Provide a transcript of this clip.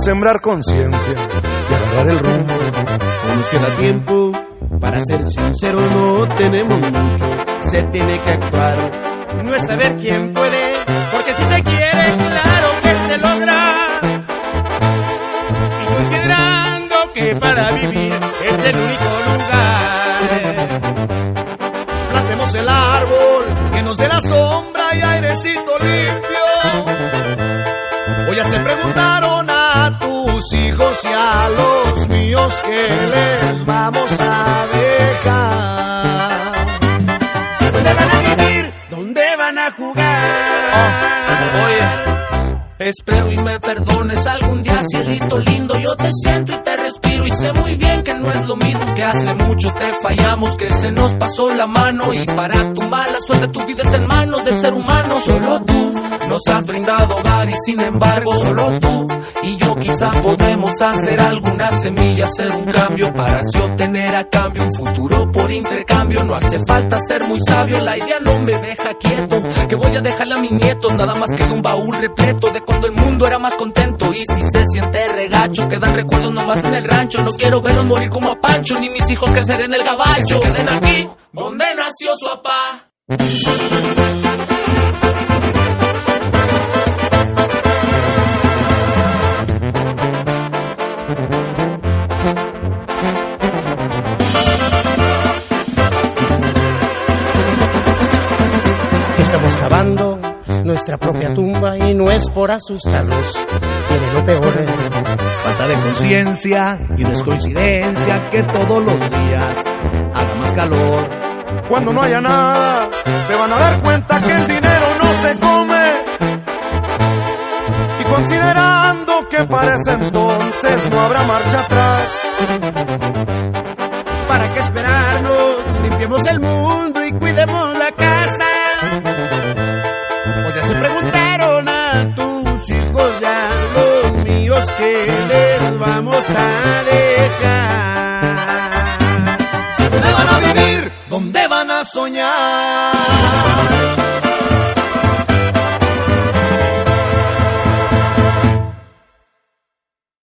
sembrar conciencia y agarrar el rumbo. No nos queda tiempo, para ser sincero no tenemos mucho, se tiene que actuar. No es saber quién puede, porque si se quiere, claro que se logra. Y considerando que para vivir es el único lugar. Plantemos el árbol que nos dé la sombra y airecito limpio. Hoy ya se preguntaron tus hijos y a los míos que les vamos ¿Dónde van a jugar? Oh, oye, espero y me perdones algún día, cielito lindo. Yo te siento y te respiro y sé muy bien que no es lo mismo que hace mucho te fallamos, que se nos pasó la mano y para tu mala suerte tu vida está en manos del ser humano. Solo tú nos has brindado hogar sin embargo solo tú y yo quizá podemos hacer alguna semilla, hacer un cambio para así obtener a cambio un futuro por intercambio. No hace falta ser muy sabio, la idea no me deja quieto. Que voy a dejarle a mis nietos nada más que un baúl repleto de cuando el mundo era más contento. Y si se siente regacho, quedan recuerdos nomás en el rancho. No quiero verlos morir como a Pancho, ni mis hijos crecer en el gabacho. Queden aquí, donde nació su papá. Nuestra propia tumba y no es por asustarlos. Tiene lo peor. Falta de conciencia y no es coincidencia que todos los días haga más calor. Cuando no haya nada, se van a dar cuenta que el dinero no se come. Y considerando que para ese entonces no habrá marcha atrás. ¿Para qué esperarnos? Limpiemos el mundo se preguntaron a tus hijos ya los míos que les vamos a dejar. ¿Dónde van a vivir? ¿Dónde van a soñar?